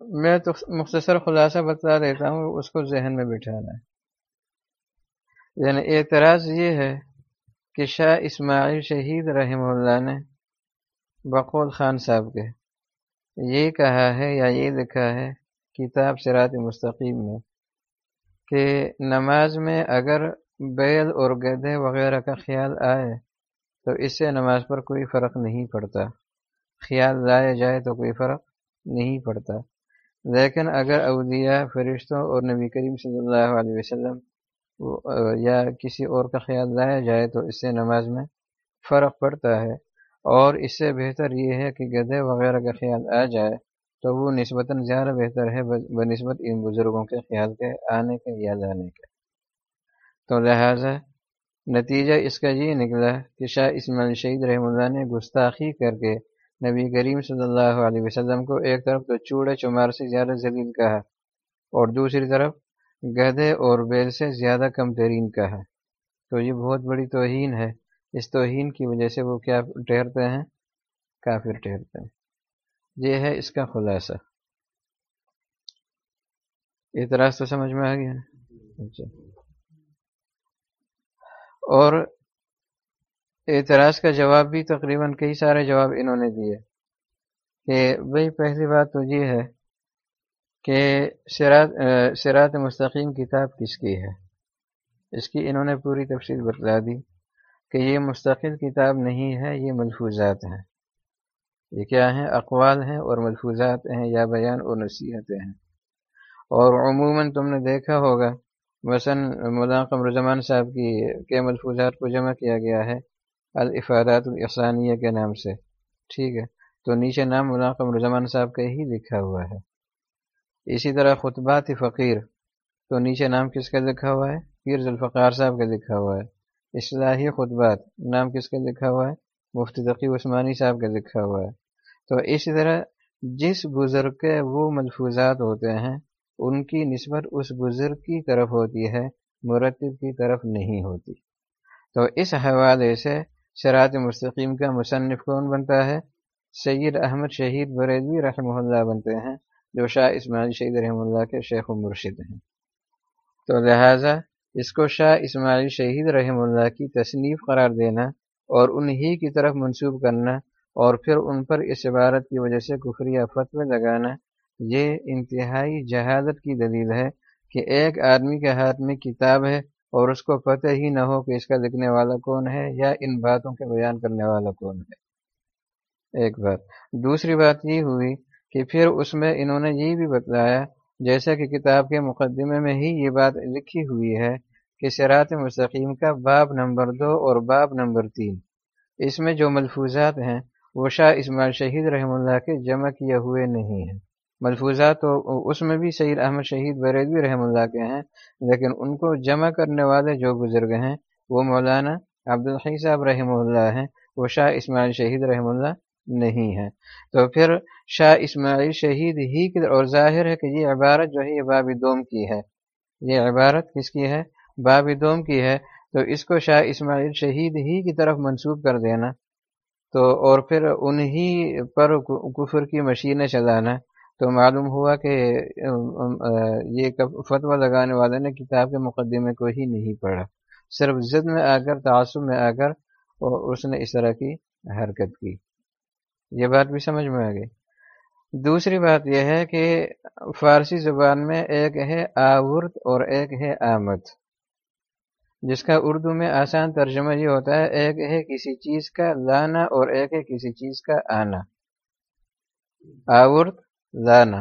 میں تو مختصر خلاصہ بتا دیتا ہوں، اس کو ذہن میں بٹھانا ہے۔ یعنی اعتراض یہ ہے کہ شاہ اسماعیل شہید رحم اللہ نے بقول خان صاحب کے یہ کہا ہے یا یہ لکھا ہے، کتاب سرات مستقیم میں، کہ نماز میں اگر بیل اور گدھے وغیرہ کا خیال آئے تو اس سے نماز پر کوئی فرق نہیں پڑتا۔ خیال لایا جائے تو کوئی فرق نہیں پڑتا۔ لیکن اگر اولیاء، فرشتوں اور نبی کریم صلی اللہ علیہ وسلم یا کسی اور کا خیال لایا جائے تو اس سے نماز میں فرق پڑتا ہے۔ اور اس سے بہتر یہ ہے کہ گدھے وغیرہ کا خیال آ جائے تو وہ نسبتاً زیادہ بہتر ہے بہ نسبت ان بزرگوں کے خیال کے آنے کے یا جانے کے۔ تو لہٰذا نتیجہ اس کا یہ نکلا کہ شاہ اسماعیل شہید رحم اللہ نے گستاخی کر کے نبی کریم صلی اللہ علیہ وسلم کو ایک طرف تو چوڑے چمار سے زیادہ ذلیل کہا اور دوسری طرف گدھے اور بیل سے زیادہ کم ترین کہا تو یہ بہت بڑی توہین ہے۔ اس توہین کی وجہ سے وہ کیا ٹھہرتے ہیں؟ کافر ٹھہرتے ہیں۔ یہ ہے اس کا خلاصہ۔ اعتراض تو سمجھ میں آ گیا؟ اچھا۔ اور اعتراض کا جواب بھی تقریباً کئی سارے جواب انہوں نے دیے کہ بھائی پہلی بات تو یہ ہے کہ سرات سرات مستقیم کتاب کس کی ہے؟ اس کی انہوں نے پوری تفصیل بتلا دی کہ یہ مستقل کتاب نہیں ہے، یہ ملفوظات ہیں۔ یہ کیا ہیں؟ اقوال ہیں اور ملفوظات ہیں یا بیان اور نصیحتیں ہیں۔ اور عموماً تم نے دیکھا ہوگا، مثلاً ملاقم رضمان صاحب کی، کے ملفوظات کو جمع کیا گیا ہے۔ الافادات الاحسانیہ کے نام سے۔ ٹھیک ہے۔ تو نیچے نام ملاقم رضمان صاحب کا ہی لکھا ہوا ہے۔ اسی طرح خطبات فقیر، تو نیچے نام کس کا لکھا ہوا ہے؟ پیر ذوالفقار صاحب کا لکھا ہوا ہے۔ اصلاحی خطبات، نام کس کا لکھا ہوا ہے؟ مفتی تقی عثمانی صاحب کا لکھا ہوا ہے۔ تو اسی طرح جس بزرگ کے وہ ملفوظات ہوتے ہیں، ان کی نسبت اس بزرگ کی طرف ہوتی ہے، مرتب کی طرف نہیں ہوتی۔ تو اس حوالے سے شراط مستقیم کا مصنف کون بنتا ہے؟ سید احمد شہید بریدوی رحمہ اللہ بنتے ہیں، جو شاہ اسماعیل شہید رحمہ اللہ کے شیخ و مرشد ہیں۔ تو لہٰذا، اس کو شاہ اسماعیل شہید رحمہ اللہ کی تصنیف قرار دینا اور انہی کی طرف منسوب کرنا اور پھر ان پر اس عبارت کی وجہ سے کفری فتوی لگانا، یہ انتہائی جہازت کی دلیل ہے کہ ایک آدمی کے ہاتھ میں کتاب ہے اور اس کو پتہ ہی نہ ہو کہ اس کا لکھنے والا کون ہے یا ان باتوں کے بیان کرنے والا کون ہے۔ ایک بات۔ دوسری بات یہ ہوئی کہ پھر اس میں انہوں نے یہ بھی بتلایا، جیسا کہ کتاب کے مقدمے میں ہی یہ بات لکھی ہوئی ہے کہ سرات مستقیم کا باب نمبر دو اور باب نمبر تین۔ اس میں جو ملفوظات ہیں، وہ شاہ اسماعیل شہید رحم اللہ کے جمع کیے ہوئے نہیں ہیں۔ ملفوظات تو اس میں بھی سید احمد شہید بریدوی رحم اللہ کے ہیں، لیکن ان کو جمع کرنے والے جو بزرگ ہیں، وہ مولانا عبدالحی صاحب رحمہ اللہ ہیں، وہ شاہ اسماعیل شہید رحم اللہ نہیں ہے تو پھر شاہ اسماعیل شہید ہی کی اور ظاہر ہے کہ یہ عبارت جو ہے، یہ باب دوم کی ہے۔ یہ عبارت کس کی ہے؟ باب دوم کی ہے۔ تو اس کو شاہ اسماعیل شہید ہی کی طرف منسوخ کر دینا۔ تو اور پھر انہی پر کفر کی مشینیں چلانا۔ تو معلوم ہوا کہ یہ فتویٰ لگانے والے نے کتاب کے مقدمے کو ہی نہیں پڑھا۔ صرف ضد میں آ کر تعصب میں آ کر اس نے اس طرح کی حرکت کی۔ یہ بات بھی سمجھ میں آ گئی۔ دوسری بات یہ ہے کہ فارسی زبان میں ایک ہے آورت اور ایک ہے آمد۔ جس کا اردو میں آسان ترجمہ یہ ہوتا ہے، ایک ہے کسی چیز کا لانا اور ایک ہے کسی چیز کا آنا۔ آورت لانا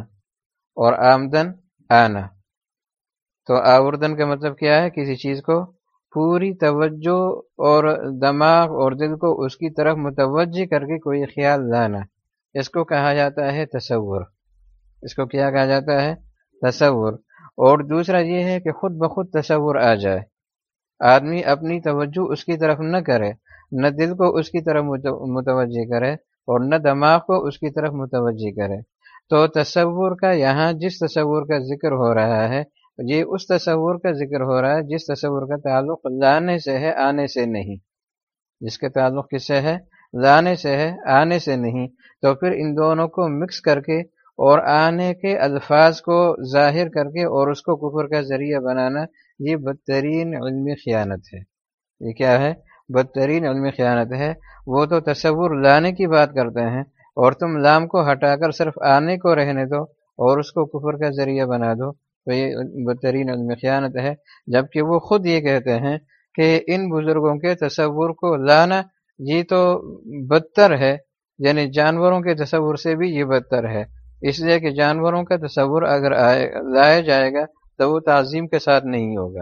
اور آمدن آنا۔ تو آوردن کا مطلب کیا ہے؟ کسی چیز کو پوری توجہ اور دماغ اور دل کو اس کی طرف متوجہ کر کے کوئی خیال لانا اس کو کہا جاتا ہے تصور۔ اس کو کیا کہا جاتا ہے؟ تصور۔ اور دوسرا یہ ہے کہ خود بخود تصور آ جائے۔ آدمی اپنی توجہ اس کی طرف نہ کرے، نہ دل کو اس کی طرف متوجہ کرے اور نہ دماغ کو اس کی طرف متوجہ کرے۔ تو تصور کا یہاں جس تصور کا ذکر ہو رہا ہے، یہ اس تصور کا ذکر ہو رہا ہے جس تصور کا تعلق لانے سے ہے، آنے سے نہیں۔ جس کا تعلق کس سے ہے؟ لانے سے ہے، آنے سے نہیں۔ تو پھر ان دونوں کو مکس کر کے اور آنے کے الفاظ کو ظاہر کر کے اور اس کو کفر کا ذریعہ بنانا، یہ بدترین علمی خیانت ہے۔ یہ کیا ہے؟ بدترین علمی خیانت ہے۔ وہ تو تصور لانے کی بات کرتے ہیں۔ اور تم لام کو ہٹا کر صرف آنے کو رہنے دو اور اس کو کفر کا ذریعہ بنا دو۔ تو یہ بدترین علم خیانت ہے، جبکہ وہ خود یہ کہتے ہیں کہ ان بزرگوں کے تصور کو لانا یہ تو بدتر ہے یعنی جانوروں کے تصور سے بھی یہ بدتر ہے۔ اس لیے کہ جانوروں کا تصور اگر آئے، لایا جائے گا تو وہ تعظیم کے ساتھ نہیں ہوگا۔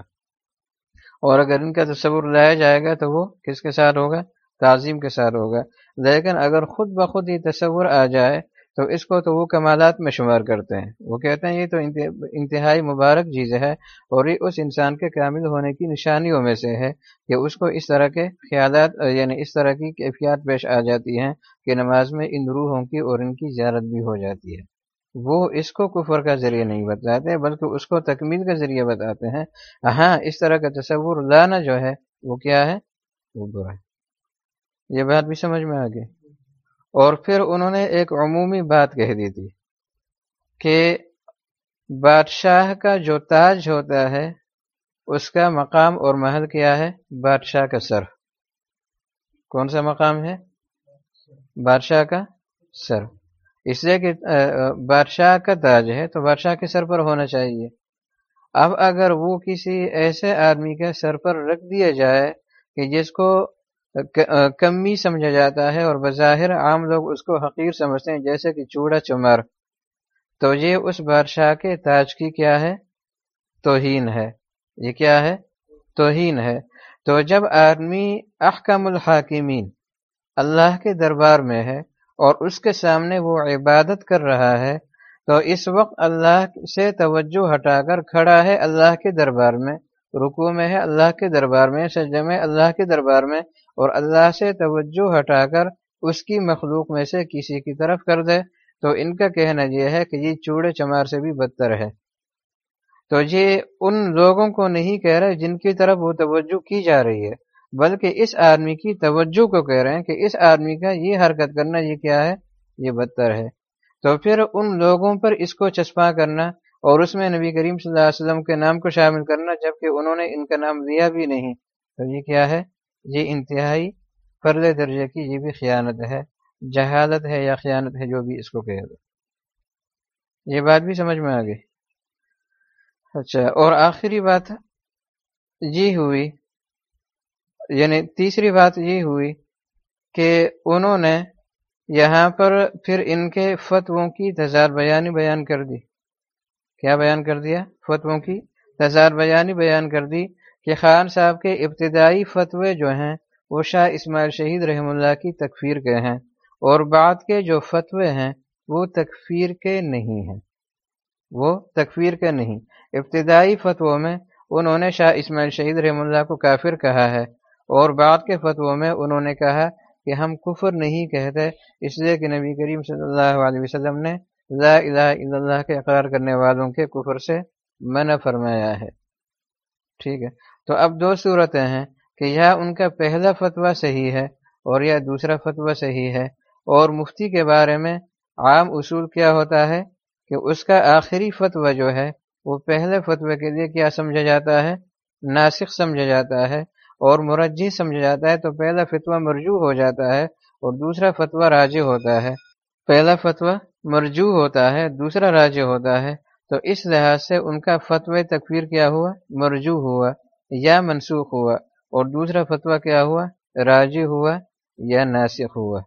اور اگر ان کا تصور لایا جائے گا تو وہ کس کے ساتھ ہوگا؟ تعظیم کے ساتھ ہوگا۔ لیکن اگر خود بخود یہ تصور آ جائے، تو اس کو تو وہ کمالات میں شمار کرتے ہیں۔ وہ کہتے ہیں یہ تو انتہائی مبارک چیز ہے اور یہ اس انسان کے کامل ہونے کی نشانیوں میں سے ہے کہ اس کو اس طرح کے خیالات یعنی اس طرح کی کیفیات پیش آ جاتی ہیں کہ نماز میں ان روحوں کی اور ان کی زیارت بھی ہو جاتی ہے۔ وہ اس کو کفر کا ذریعہ نہیں بتاتے، بلکہ اس کو تکمیل کا ذریعہ بتاتے ہیں۔ ہاں اس طرح کا تصور لانا جو ہے، وہ کیا ہے؟ وہ برا ہے۔ یہ بات بھی سمجھ میں آ گئی۔ اور پھر انہوں نے ایک عمومی بات کہہ دی تھی کہ بادشاہ کا جو تاج ہوتا ہے، اس کا مقام اور محل کیا ہے؟ بادشاہ کا سر۔ کون سا مقام ہے؟ بادشاہ کا سر۔ اس لیے کہ بادشاہ کا تاج ہے تو بادشاہ کے سر پر ہونا چاہیے۔ اب اگر وہ کسی ایسے آدمی کے سر پر رکھ دیا جائے کہ جس کو کمی سمجھا جاتا ہے اور بظاہر عام لوگ اس کو حقیر سمجھتے ہیں، جیسے کہ چوڑا چمر۔ تو یہ اس بادشاہ کے تاج کی کیا ہے؟ توہین ہے۔ یہ کیا ہے؟ توہین ہے۔ تو جب آدمی احکم الحاکمین اللہ کے دربار میں ہے اور اس کے سامنے وہ عبادت کر رہا ہے، تو اس وقت اللہ سے توجہ ہٹا کر کھڑا ہے اللہ کے دربار میں رکو میں ہے اللہ کے دربار میں سجم میں اللہ کے دربار میں اور اللہ سے توجہ ہٹا کر اس کی مخلوق میں سے کسی کی طرف کر دے، تو ان کا کہنا یہ ہے کہ یہ چوڑے چمار سے بھی بدتر ہے۔ تو یہ ان لوگوں کو نہیں کہہ رہے جن کی طرف وہ توجہ کی جا رہی ہے، بلکہ اس آدمی کی توجہ کو کہہ رہے ہیں کہ اس آدمی کا یہ حرکت کرنا یہ کیا ہے؟ یہ بدتر ہے۔ تو پھر ان لوگوں پر اس کو چسپاں کرنا اور اس میں نبی کریم صلی اللہ علیہ وسلم کے نام کو شامل کرنا، جبکہ انہوں نے ان کا نام لیا بھی نہیں۔ تو یہ کیا ہے؟ یہ انتہائی فرد درجے کی یہ بھی خیانت ہے، جہالت ہے یا خیانت ہے جو بھی اس کو کہہ دو یہ بات بھی سمجھ میں آ گئی۔ اچھا اور آخری بات یہ ہوئی یعنی تیسری بات یہ ہوئی کہ انہوں نے یہاں پر پھر ان کے فتووں کی تضاد بیانی بیان کر دی۔ کیا بیان کر دیا؟ فتووں کی تضاد بیانی بیان کر دی۔ کہ خان صاحب کے ابتدائی فتوے جو ہیں، وہ شاہ اسماعیل شہید رحم اللہ کی تکفیر کے ہیں اور بعد کے جو فتوے ہیں، وہ تکفیر کے نہیں ہیں۔ وہ تکفیر کے نہیں۔ ابتدائی فتووں میں انہوں نے شاہ اسماعیل شہید رحم اللہ کو کافر کہا ہے اور بعد کے فتووں میں انہوں نے کہا کہ ہم کفر نہیں کہتے، اس لیے کہ نبی کریم صلی اللہ علیہ وسلم نے لا الہ الا اللہ کے اقرار کرنے والوں کے کفر سے منع فرمایا ہے۔ ٹھیک ہے۔ تو اب دو صورتیں ہیں کہ یا ان کا پہلا فتویٰ صحیح ہے اور یا دوسرا فتویٰ صحیح ہے اور مفتی کے بارے میں عام اصول کیا ہوتا ہے کہ اس کا آخری فتویٰ جو ہے وہ پہلے فتوے کے لیے کیا سمجھا جاتا ہے؟ ناسخ سمجھا جاتا ہے اور مرجی سمجھا جاتا ہے تو پہلا فتویٰ مرجو ہو جاتا ہے اور دوسرا فتویٰ راجع ہوتا ہے۔ پہلا فتویٰ مرجو ہوتا ہے، دوسرا راجع ہوتا ہے، تو اس لحاظ سے ان کا فتوی تکفیر کیا ہوا؟ مرجو ہوا۔ یا منسوخ ہوا اور دوسرا فتویٰ کیا ہوا؟ راجی ہوا یا ناسخ ہوا؟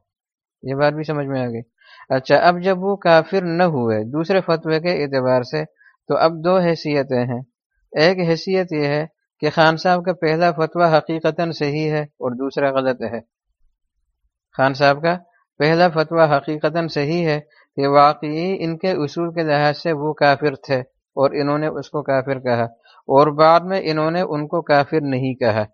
یہ بات بھی سمجھ میں آ گئی۔ اچھا اب جب وہ کافر نہ ہوئے دوسرے فتوے کے اعتبار سے، تو اب دو حیثیتیں ہیں۔ ایک حیثیت یہ ہے کہ خان صاحب کا پہلا فتویٰ حقیقت صحیح ہے اور دوسرا غلط ہے۔ خان صاحب کا پہلا فتویٰ حقیقت صحیح ہے کہ واقعی ان کے اصول کے لحاظ سے وہ کافر تھے اور انہوں نے اس کو کافر کہا۔ اور بعد میں انہوں نے ان کو کافر نہیں کہا۔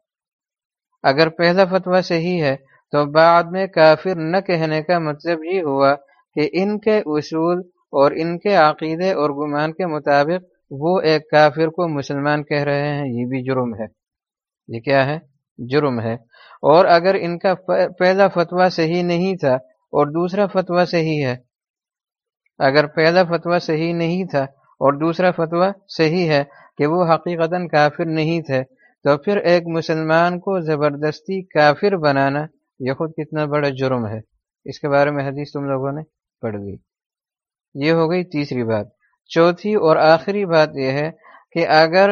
اگر پہلا فتویٰ صحیح ہے، تو بعد میں کافر نہ کہنے کا مطلب یہ ہوا کہ ان کے اصول اور ان کے عقیدے اور گمان کے مطابق وہ ایک کافر کو مسلمان کہہ رہے ہیں، یہ بھی جرم ہے۔ یہ کیا ہے؟ جرم ہے۔ اور اگر ان کا پہلا فتویٰ صحیح نہیں تھا اور دوسرا فتویٰ صحیح ہے، اگر پہلا فتویٰ صحیح نہیں تھا اور دوسرا فتویٰ صحیح ہے کہ وہ حقیقتا کافر نہیں تھے، تو پھر ایک مسلمان کو زبردستی کافر بنانا یہ خود کتنا بڑا جرم ہے۔ اس کے بارے میں حدیث تم لوگوں نے پڑھ لی۔ یہ ہو گئی تیسری بات۔ چوتھی اور آخری بات یہ ہے کہ اگر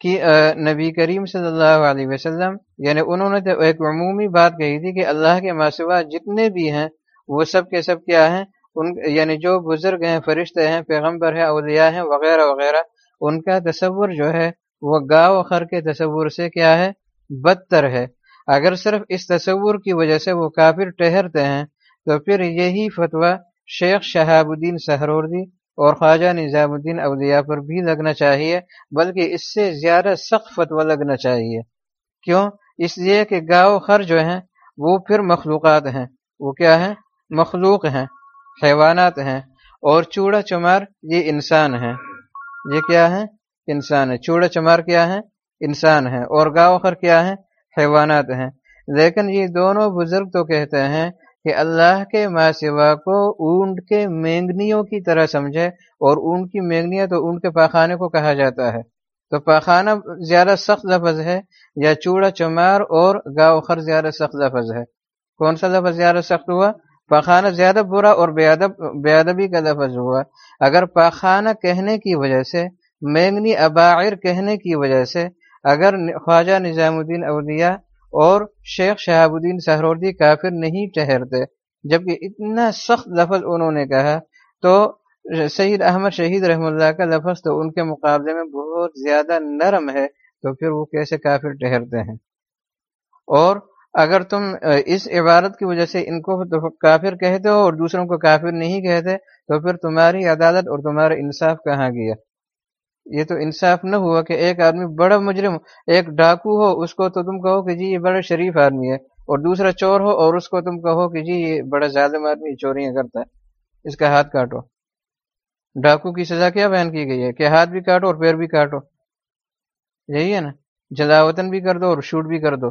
کہ نبی کریم صلی اللہ علیہ وسلم یعنی انہوں نے تو ایک عمومی بات کہی تھی کہ اللہ کے ماسوا جتنے بھی ہیں، وہ سب کے سب کیا ہیں؟ ان یعنی جو بزرگ ہیں، فرشتے ہیں، پیغمبر ہیں، اولیاء ہیں، وغیرہ وغیرہ ان کا تصور جو ہے وہ گاؤ خر کے تصور سے کیا ہے؟ بدتر ہے۔ اگر صرف اس تصور کی وجہ سے وہ کافر ٹہرتے ہیں، تو پھر یہی فتویٰ شیخ شہاب الدین سہروردی اور خواجہ نظام الدین اولیاء پر بھی لگنا چاہیے، بلکہ اس سے زیادہ سخت فتویٰ لگنا چاہیے۔ کیوں؟ اس لیے کہ گاؤ خر جو ہیں، وہ پھر مخلوقات ہیں۔ وہ کیا ہیں؟ مخلوق ہیں، حیوانات ہیں اور چوڑا چمار یہ انسان ہیں۔ یہ کیا ہے؟ انسان ہے۔ چوڑا چمار کیا ہے؟ انسان ہے۔ اور گاؤ خر کیا ہے؟ حیوانات ہیں۔ لیکن یہ دونوں بزرگ تو کہتے ہیں کہ اللہ کے ماں سوا کو اونٹ کے مینگنیوں کی طرح سمجھے اور اونٹ کی مینگنیاں تو اونٹ کے پاخانے کو کہا جاتا ہے۔ تو پاخانہ زیادہ سخت لفظ ہے یا چوڑا چمار اور گاؤ خر زیادہ سخت لفظ ہے؟ کون سا لفظ زیادہ سخت ہوا؟ پاخانہ زیادہ برا اور بے ادب بے ادبی کا لفظ ہوا۔ اگر پاخانہ کہنے کی وجہ سے مینگنی اباعر کہنے کی وجہ سے، اگر خواجہ نظام الدین اولیاء اور شیخ شہاب الدین سہروردی کافر نہیں ٹہرتے جبکہ اتنا سخت لفظ انہوں نے کہا، تو سید احمد شہید رحم اللہ کا لفظ تو ان کے مقابلے میں بہت زیادہ نرم ہے، تو پھر وہ کیسے کافر ٹہرتے ہیں؟ اور اگر تم اس عبارت کی وجہ سے ان کو کافر کہتے ہو اور دوسروں کو کافر نہیں کہتے، تو پھر تمہاری عدالت اور تمہارا انصاف کہاں گیا؟ یہ تو انصاف نہ ہوا کہ ایک آدمی بڑا مجرم، ایک ڈاکو ہو، اس کو تو تم کہو کہ جی یہ بڑا شریف آدمی ہے، اور دوسرا چور ہو اور اس کو تم کہو کہ جی یہ بڑا ظالم آدمی چوریاں کرتا ہے، اس کا ہاتھ کاٹو۔ ڈاکو کی سزا کیا بیان کی گئی ہے؟ کہ ہاتھ بھی کاٹو اور پیر بھی کاٹو۔ یہی ہے نا جلاوطن بھی کر دو اور شوٹ بھی کر دو۔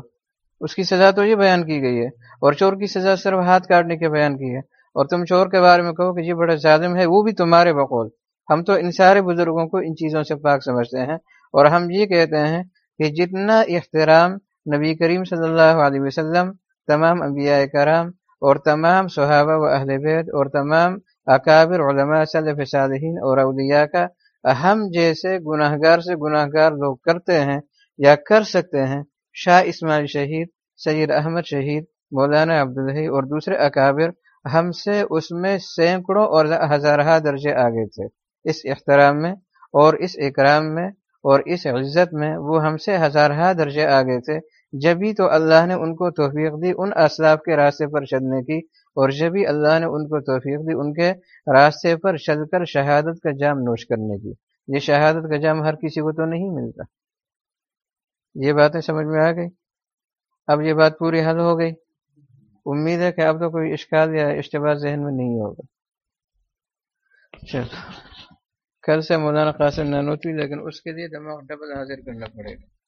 اس کی سزا تو یہ بیان کی گئی ہے، اور چور کی سزا صرف ہاتھ کاٹنے کے بیان کی ہے۔ اور تم چور کے بارے میں کہو کہ یہ بڑا ظالم ہے، وہ بھی تمہارے بقول۔ ہم تو ان سارے بزرگوں کو ان چیزوں سے پاک سمجھتے ہیں، اور ہم یہ کہتے ہیں کہ جتنا احترام نبی کریم صلی اللہ علیہ وسلم، تمام انبیاء کرام، اور تمام صحابہ و اہل بیت، اور تمام اکابر، علماء صلی صالحین اور اولیاء کا ہم جیسے گناہ گار سے گناہ گار لوگ کرتے ہیں یا کر سکتے ہیں شاہ اسماعیل شہید، سید احمد شہید، مولانا عبدالحی اور دوسرے اکابر ہم سے اس میں سینکڑوں اور ہزارہ درجے آگے تھے۔ اس احترام میں اور اس اکرام میں اور اس عزت میں وہ ہم سے ہزارہ درجے آگے تھے۔ جبھی تو اللہ نے ان کو توفیق دی ان اسلاف کے راستے پر چلنے کی اور جبھی اللہ نے ان کو توفیق دی ان کے راستے پر چل کر شہادت کا جام نوش کرنے کی۔ یہ شہادت کا جام ہر کسی کو تو نہیں ملتا۔ یہ باتیں سمجھ میں آ گئی۔ اب یہ بات پوری حل ہو گئی۔ امید ہے کہ اب تو کوئی اشکال یا اشتباہ ذہن میں نہیں ہوگا۔ چلو۔ کل سے مولانا قاسم نانوتوی، لیکن اس کے لیے دماغ ڈبل حاضر کرنا پڑے گا۔